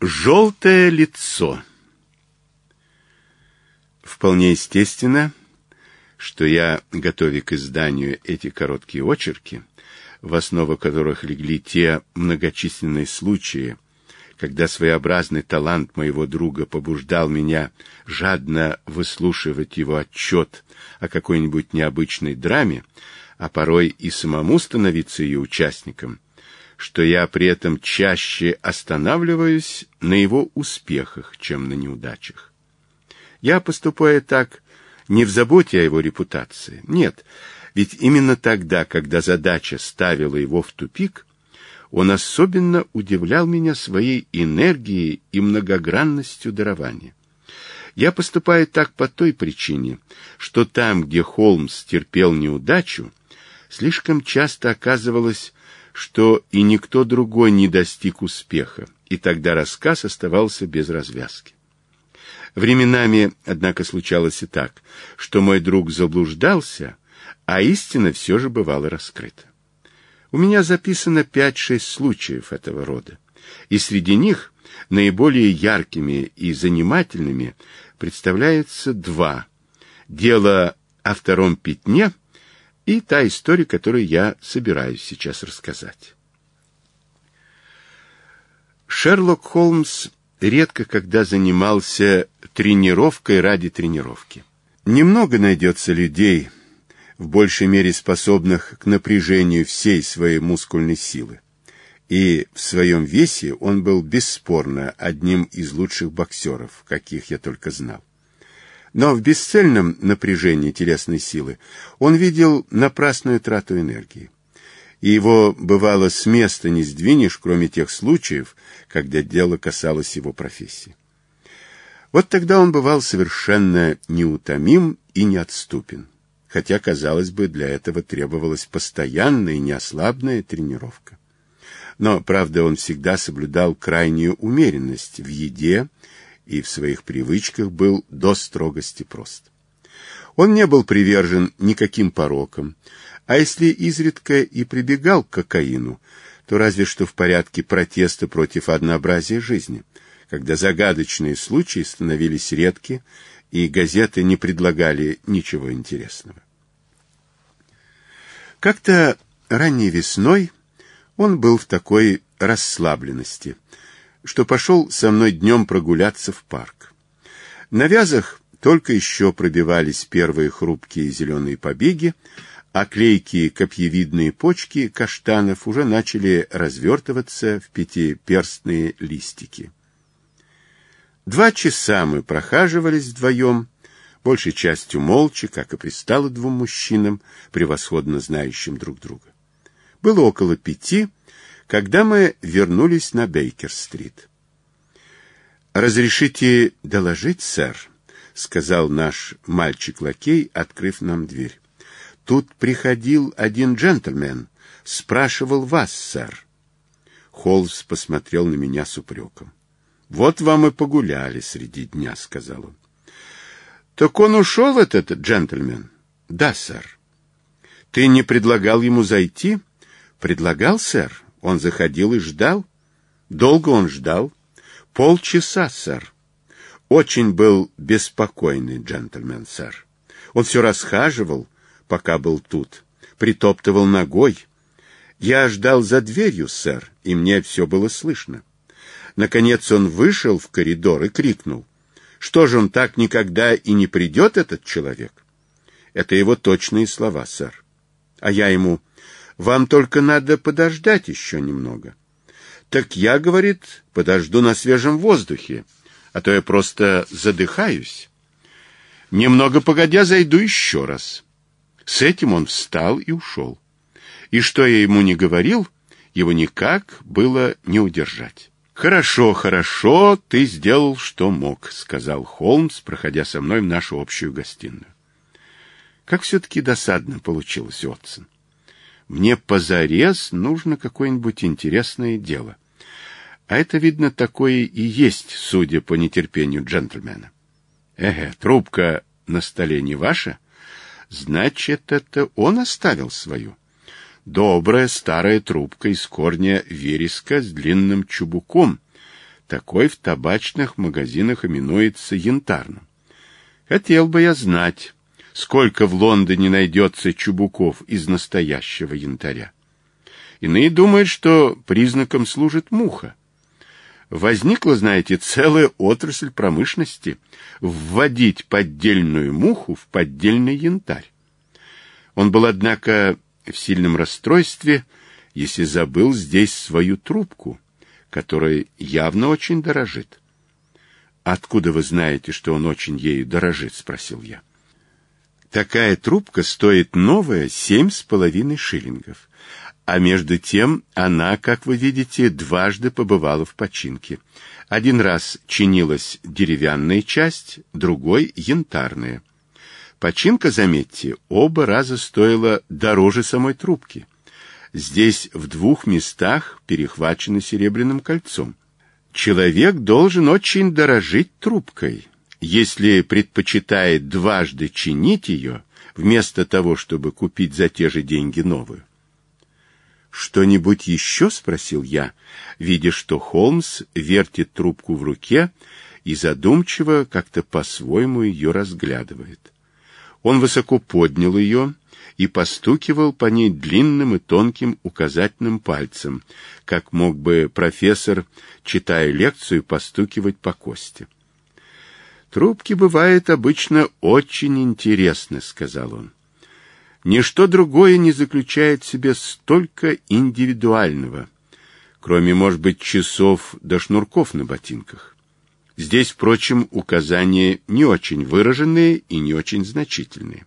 Желтое лицо. Вполне естественно, что я, готовя к изданию эти короткие очерки, в основу которых легли те многочисленные случаи, когда своеобразный талант моего друга побуждал меня жадно выслушивать его отчет о какой-нибудь необычной драме, а порой и самому становиться ее участником — что я при этом чаще останавливаюсь на его успехах, чем на неудачах. Я поступаю так не в заботе о его репутации, нет, ведь именно тогда, когда задача ставила его в тупик, он особенно удивлял меня своей энергией и многогранностью дарования. Я поступаю так по той причине, что там, где Холмс терпел неудачу, слишком часто оказывалось что и никто другой не достиг успеха, и тогда рассказ оставался без развязки. Временами, однако, случалось и так, что мой друг заблуждался, а истина все же бывала раскрыта. У меня записано 5-6 случаев этого рода, и среди них наиболее яркими и занимательными представляются два. Дело о втором пятне — и та история, которую я собираюсь сейчас рассказать. Шерлок Холмс редко когда занимался тренировкой ради тренировки. Немного найдется людей, в большей мере способных к напряжению всей своей мускульной силы. И в своем весе он был бесспорно одним из лучших боксеров, каких я только знал. Но в бесцельном напряжении телесной силы он видел напрасную трату энергии. И его, бывало, с места не сдвинешь, кроме тех случаев, когда дело касалось его профессии. Вот тогда он бывал совершенно неутомим и неотступен, хотя, казалось бы, для этого требовалась постоянная и неослабная тренировка. Но, правда, он всегда соблюдал крайнюю умеренность в еде и в своих привычках был до строгости прост. Он не был привержен никаким порокам, а если изредка и прибегал к кокаину, то разве что в порядке протеста против однообразия жизни, когда загадочные случаи становились редки, и газеты не предлагали ничего интересного. Как-то ранней весной он был в такой расслабленности – что пошел со мной днем прогуляться в парк. На вязах только еще пробивались первые хрупкие зеленые побеги, а клейкие копьевидные почки каштанов уже начали развертываться в пятиперстные листики. Два часа мы прохаживались вдвоем, большей частью молча, как и пристало двум мужчинам, превосходно знающим друг друга. Было около пяти, когда мы вернулись на Бейкер-стрит. «Разрешите доложить, сэр?» — сказал наш мальчик-лакей, открыв нам дверь. «Тут приходил один джентльмен. Спрашивал вас, сэр». Холмс посмотрел на меня с упреком. «Вот вам и погуляли среди дня», — сказал он. «Так он ушел, этот джентльмен?» «Да, сэр». «Ты не предлагал ему зайти?» «Предлагал, сэр, он заходил и ждал. Долго он ждал. Полчаса, сэр. Очень был беспокойный джентльмен, сэр. Он все расхаживал, пока был тут. Притоптывал ногой. Я ждал за дверью, сэр, и мне все было слышно. Наконец он вышел в коридор и крикнул. Что же он так никогда и не придет, этот человек? Это его точные слова, сэр. А я ему... Вам только надо подождать еще немного. Так я, говорит, подожду на свежем воздухе, а то я просто задыхаюсь. Немного погодя зайду еще раз. С этим он встал и ушел. И что я ему не говорил, его никак было не удержать. «Хорошо, хорошо, ты сделал, что мог», — сказал Холмс, проходя со мной в нашу общую гостиную. Как все-таки досадно получилось, Отсон мне позарез нужно какое-нибудь интересное дело. А это, видно, такое и есть, судя по нетерпению джентльмена. Эге, трубка на столе не ваша? Значит, это он оставил свою. Добрая старая трубка из корня вереска с длинным чубуком. Такой в табачных магазинах именуется янтарным. Хотел бы я знать, сколько в Лондоне найдется чубуков из настоящего янтаря. Иные думают, что признаком служит муха. Возникла, знаете, целая отрасль промышленности – вводить поддельную муху в поддельный янтарь. Он был, однако, в сильном расстройстве, если забыл здесь свою трубку, которая явно очень дорожит. «Откуда вы знаете, что он очень ею дорожит?» – спросил я. Такая трубка стоит новая семь с половиной шиллингов. А между тем она, как вы видите, дважды побывала в починке. Один раз чинилась деревянная часть, другой — янтарная. Починка, заметьте, оба раза стоила дороже самой трубки. Здесь в двух местах перехвачены серебряным кольцом. Человек должен очень дорожить трубкой. Если предпочитает дважды чинить ее, вместо того, чтобы купить за те же деньги новую. «Что-нибудь еще?» — спросил я, видя, что Холмс вертит трубку в руке и задумчиво как-то по-своему ее разглядывает. Он высоко поднял ее и постукивал по ней длинным и тонким указательным пальцем, как мог бы профессор, читая лекцию, постукивать по кости. — Трубки бывает обычно очень интересны, сказал он. Ничто другое не заключает в себе столько индивидуального, кроме, может быть, часов до шнурков на ботинках. Здесь, впрочем, указания не очень выраженные и не очень значительные.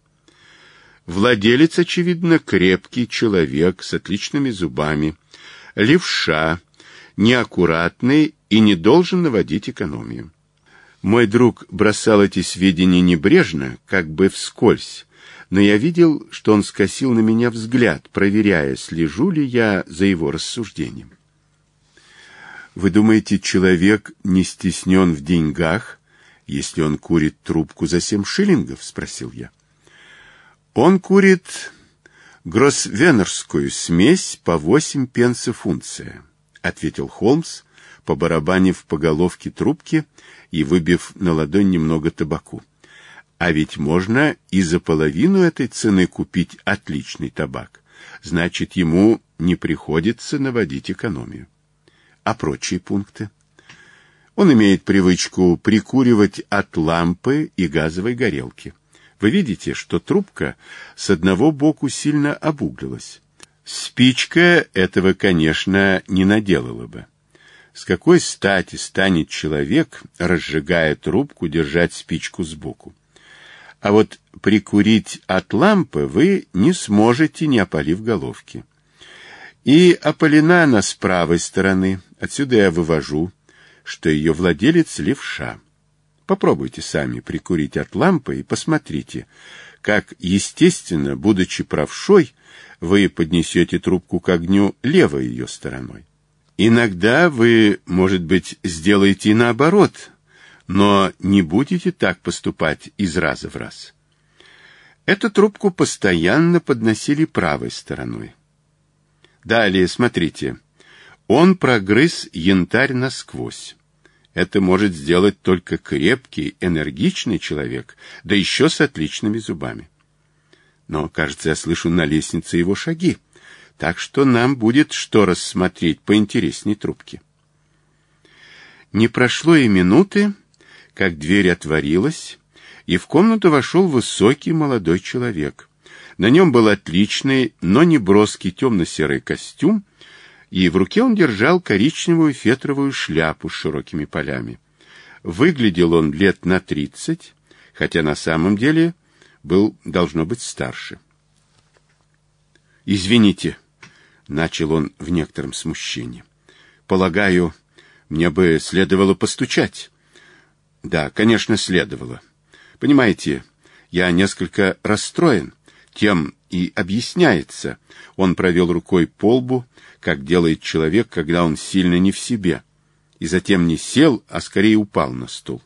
Владелец, очевидно, крепкий человек с отличными зубами, левша, неаккуратный и не должен наводить экономию. Мой друг бросал эти сведения небрежно, как бы вскользь, но я видел, что он скосил на меня взгляд, проверяя, слежу ли я за его рассуждением. Вы думаете, человек не стеснен в деньгах, если он курит трубку за семь шиллингов? — спросил я. Он курит гроссвеннерскую смесь по восемь пенсов функция, — ответил Холмс, побарабанив по головке трубки и выбив на ладонь немного табаку. А ведь можно и за половину этой цены купить отличный табак. Значит, ему не приходится наводить экономию. А прочие пункты? Он имеет привычку прикуривать от лампы и газовой горелки. Вы видите, что трубка с одного боку сильно обуглилась. Спичка этого, конечно, не наделала бы. С какой стати станет человек, разжигая трубку, держать спичку сбоку? А вот прикурить от лампы вы не сможете, не опалив головки. И опалена с правой стороны. Отсюда я вывожу, что ее владелец левша. Попробуйте сами прикурить от лампы и посмотрите, как, естественно, будучи правшой, вы поднесете трубку к огню левой ее стороной. Иногда вы, может быть, сделаете наоборот, но не будете так поступать из раза в раз. Эту трубку постоянно подносили правой стороной. Далее, смотрите. Он прогрыз янтарь насквозь. Это может сделать только крепкий, энергичный человек, да еще с отличными зубами. Но, кажется, я слышу на лестнице его шаги так что нам будет что рассмотреть поинтересней трубки. Не прошло и минуты, как дверь отворилась, и в комнату вошел высокий молодой человек. На нем был отличный, но не броский темно-серый костюм, и в руке он держал коричневую фетровую шляпу с широкими полями. Выглядел он лет на тридцать, хотя на самом деле был, должно быть, старше. «Извините», начал он в некотором смущении. Полагаю, мне бы следовало постучать. Да, конечно, следовало. Понимаете, я несколько расстроен. Тем и объясняется. Он провел рукой по лбу, как делает человек, когда он сильно не в себе. И затем не сел, а скорее упал на стул.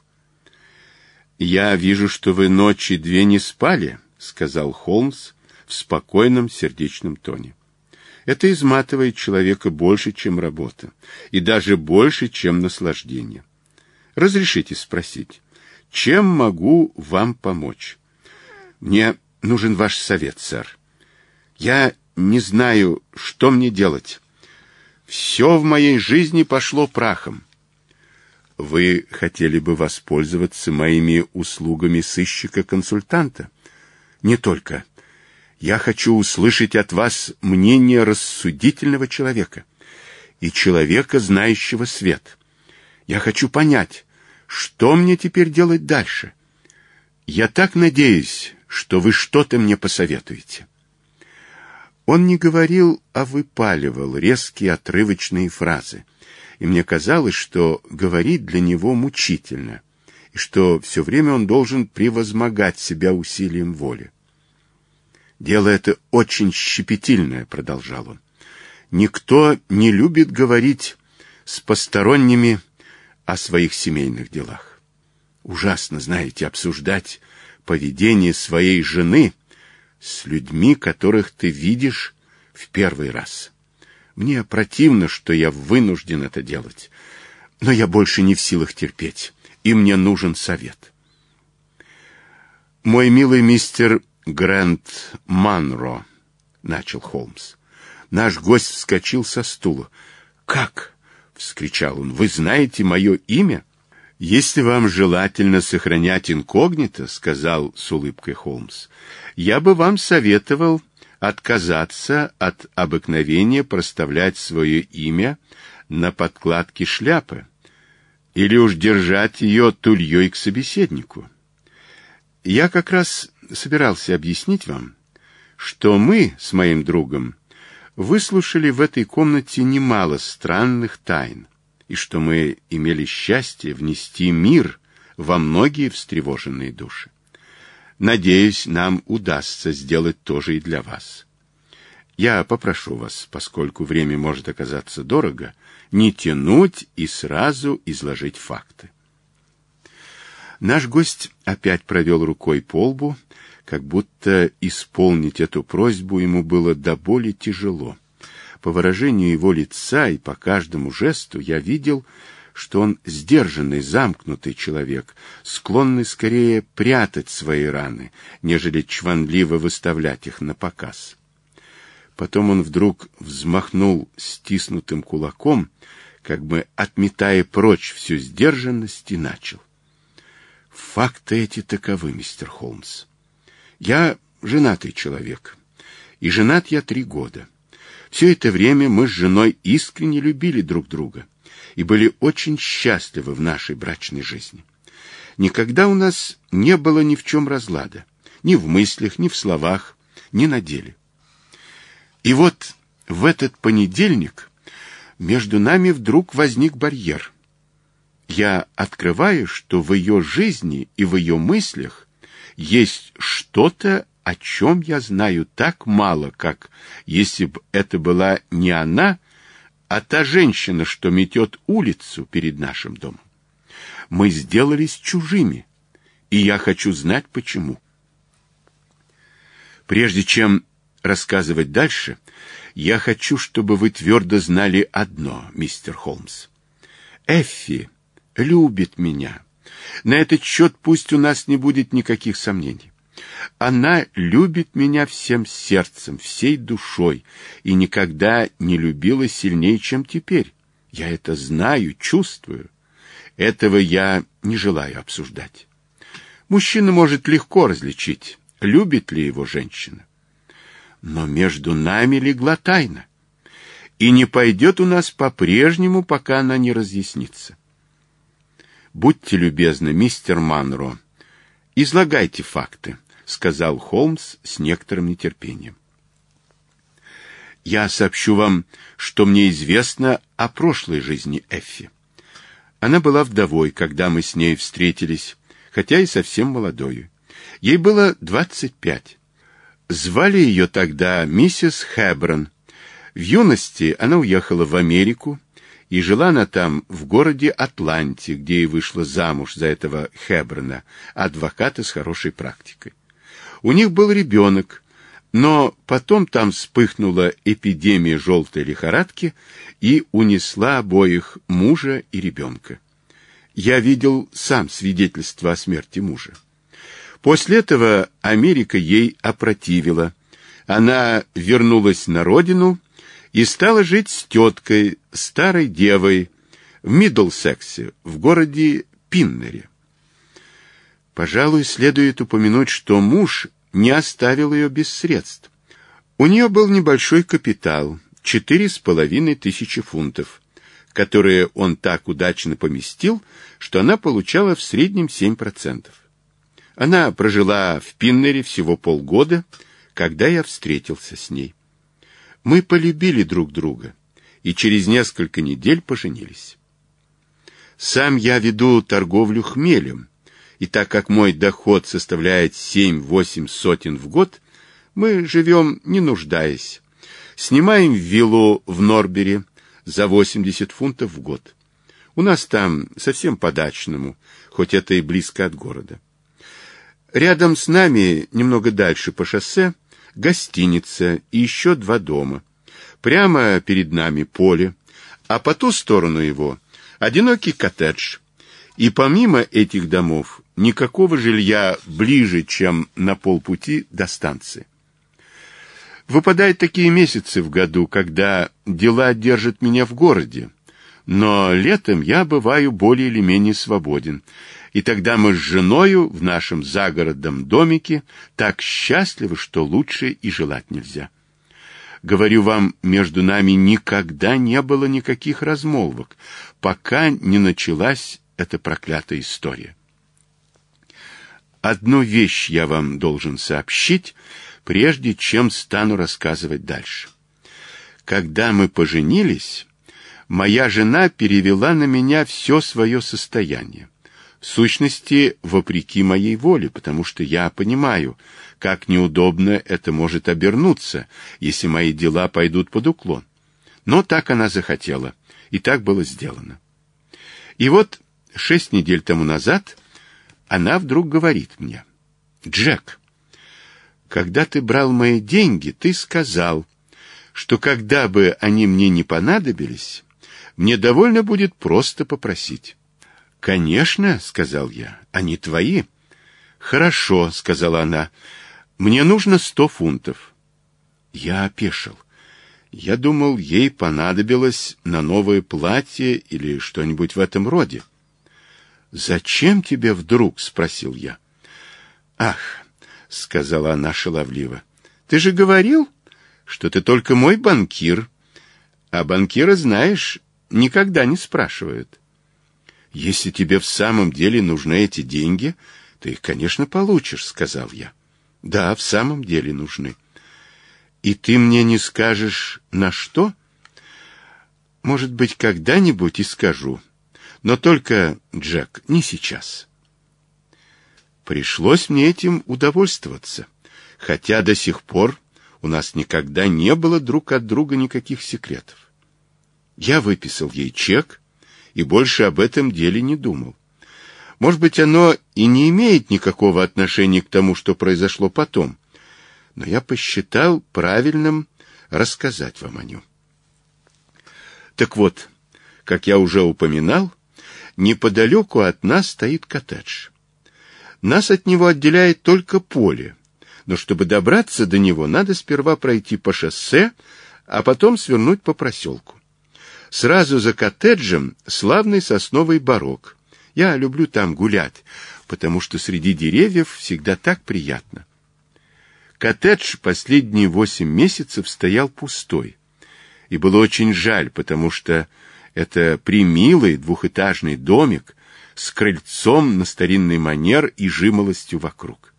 «Я вижу, что вы ночи две не спали», — сказал Холмс в спокойном сердечном тоне. Это изматывает человека больше, чем работа, и даже больше, чем наслаждение. Разрешите спросить, чем могу вам помочь? Мне нужен ваш совет, сэр. Я не знаю, что мне делать. Все в моей жизни пошло прахом. Вы хотели бы воспользоваться моими услугами сыщика-консультанта? Не только. Я хочу услышать от вас мнение рассудительного человека и человека, знающего свет. Я хочу понять, что мне теперь делать дальше. Я так надеюсь, что вы что-то мне посоветуете. Он не говорил, а выпаливал резкие отрывочные фразы. И мне казалось, что говорить для него мучительно, и что все время он должен превозмогать себя усилием воли. Дело это очень щепетильное, продолжал он. Никто не любит говорить с посторонними о своих семейных делах. Ужасно, знаете, обсуждать поведение своей жены с людьми, которых ты видишь в первый раз. Мне противно, что я вынужден это делать, но я больше не в силах терпеть, и мне нужен совет. Мой милый мистер Грэнд Манро, — начал Холмс. Наш гость вскочил со стула. «Как?» — вскричал он. «Вы знаете мое имя?» «Если вам желательно сохранять инкогнито, — сказал с улыбкой Холмс, — я бы вам советовал отказаться от обыкновения проставлять свое имя на подкладке шляпы или уж держать ее тульей к собеседнику. Я как раз собирался объяснить вам, что мы с моим другом выслушали в этой комнате немало странных тайн, и что мы имели счастье внести мир во многие встревоженные души. Надеюсь, нам удастся сделать то же и для вас. Я попрошу вас, поскольку время может оказаться дорого, не тянуть и сразу изложить факты. Наш гость опять провел рукой по лбу, как будто исполнить эту просьбу ему было до боли тяжело. По выражению его лица и по каждому жесту я видел, что он сдержанный, замкнутый человек, склонный скорее прятать свои раны, нежели чванливо выставлять их на показ. Потом он вдруг взмахнул стиснутым кулаком, как бы отметая прочь всю сдержанность, и начал. «Факты эти таковы, мистер Холмс. Я женатый человек. И женат я три года. Все это время мы с женой искренне любили друг друга и были очень счастливы в нашей брачной жизни. Никогда у нас не было ни в чем разлада, ни в мыслях, ни в словах, ни на деле. И вот в этот понедельник между нами вдруг возник барьер. Я открываю, что в ее жизни и в ее мыслях есть что-то, о чем я знаю так мало, как если бы это была не она, а та женщина, что метет улицу перед нашим домом. Мы сделались чужими, и я хочу знать, почему. Прежде чем рассказывать дальше, я хочу, чтобы вы твердо знали одно, мистер Холмс. Эффи любит меня. — на этот счет пусть у нас не будет никаких сомнений. Она любит меня всем сердцем, всей душой, и никогда не любила сильнее, чем теперь. Я это знаю, чувствую. Этого я не желаю обсуждать. Мужчина может легко различить, любит ли его женщина. Но между нами легла тайна. И не пойдет у нас по-прежнему, пока она не разъяснится. Будьте любезны, мистер Манро. Излагайте факты, сказал Холмс с некоторым нетерпением. Я сообщу вам, что мне известно о прошлой жизни Эффи. Она была вдовой, когда мы с ней встретились, хотя и совсем молодою. Ей было двадцать пять. Звали ее тогда миссис Хэброн. В юности она уехала в Америку, и жила она там, в городе Атланте, где и вышла замуж за этого Хеброна, адвоката с хорошей практикой. У них был ребенок, но потом там вспыхнула эпидемия желтой лихорадки и унесла обоих мужа и ребенка. Я видел сам свидетельство о смерти мужа. После этого Америка ей опротивила. Она вернулась на родину и стала жить с теткой, старой девой, в Миддлсексе, в городе Пиннере. Пожалуй, следует упомянуть, что муж не оставил ее без средств. У нее был небольшой капитал, четыре с половиной тысячи фунтов, которые он так удачно поместил, что она получала в среднем семь процентов. Она прожила в Пиннере всего полгода, когда я встретился с ней. Мы полюбили друг друга и через несколько недель поженились. Сам я веду торговлю хмелем, и так как мой доход составляет 7-8 сотен в год, мы живем не нуждаясь. Снимаем виллу в Норбере за 80 фунтов в год. У нас там совсем подачному, хоть это и близко от города. Рядом с нами, немного дальше по шоссе, гостиница и еще два дома. Прямо перед нами поле, а по ту сторону его одинокий коттедж. И помимо этих домов никакого жилья ближе, чем на полпути до станции. Выпадают такие месяцы в году, когда дела держат меня в городе. Но летом я бываю более или менее свободен. И тогда мы с женою в нашем загородном домике так счастливы, что лучше и желать нельзя. Говорю вам, между нами никогда не было никаких размолвок, пока не началась эта проклятая история. Одну вещь я вам должен сообщить, прежде чем стану рассказывать дальше. Когда мы поженились, моя жена перевела на меня все свое состояние в сущности, вопреки моей воле, потому что я понимаю, как неудобно это может обернуться, если мои дела пойдут под уклон. Но так она захотела, и так было сделано. И вот шесть недель тому назад она вдруг говорит мне, «Джек, когда ты брал мои деньги, ты сказал, что когда бы они мне не понадобились, мне довольно будет просто попросить». «Конечно», — сказал я, — «они твои». «Хорошо», — сказала она, — «мне нужно сто фунтов». Я опешил. Я думал, ей понадобилось на новое платье или что-нибудь в этом роде. «Зачем тебе вдруг?» — спросил я. «Ах», — сказала она шаловливо, — «ты же говорил, что ты только мой банкир, а банкира, знаешь, никогда не спрашивают». Если тебе в самом деле нужны эти деньги, ты их, конечно, получишь, сказал я. Да, в самом деле нужны. И ты мне не скажешь, на что? Может быть, когда-нибудь и скажу. Но только, Джек, не сейчас. Пришлось мне этим удовольствоваться, хотя до сих пор у нас никогда не было друг от друга никаких секретов. Я выписал ей чек, и больше об этом деле не думал. Может быть, оно и не имеет никакого отношения к тому, что произошло потом, но я посчитал правильным рассказать вам о нем. Так вот, как я уже упоминал, неподалеку от нас стоит коттедж. Нас от него отделяет только поле, но чтобы добраться до него, надо сперва пройти по шоссе, а потом свернуть по проселку. Сразу за коттеджем славный сосновый барок. Я люблю там гулять, потому что среди деревьев всегда так приятно. Коттедж последние восемь месяцев стоял пустой. И было очень жаль, потому что это примилый двухэтажный домик с крыльцом на старинный манер и жимолостью вокруг.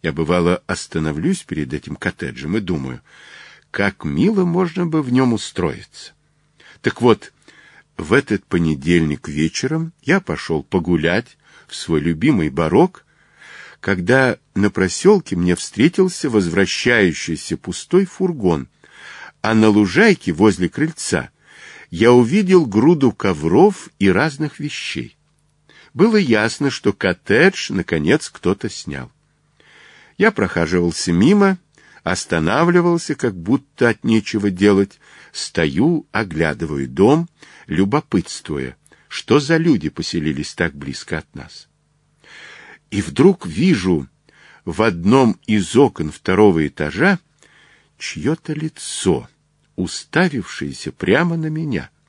Я, бывало, остановлюсь перед этим коттеджем и думаю, как мило можно бы в нем устроиться. Так вот, в этот понедельник вечером я пошел погулять в свой любимый барок, когда на проселке мне встретился возвращающийся пустой фургон, а на лужайке возле крыльца я увидел груду ковров и разных вещей. Было ясно, что коттедж, наконец, кто-то снял. Я прохаживался мимо, останавливался, как будто от нечего делать, стою, оглядываю дом, любопытствуя, что за люди поселились так близко от нас. И вдруг вижу в одном из окон второго этажа чье-то лицо, уставившееся прямо на меня —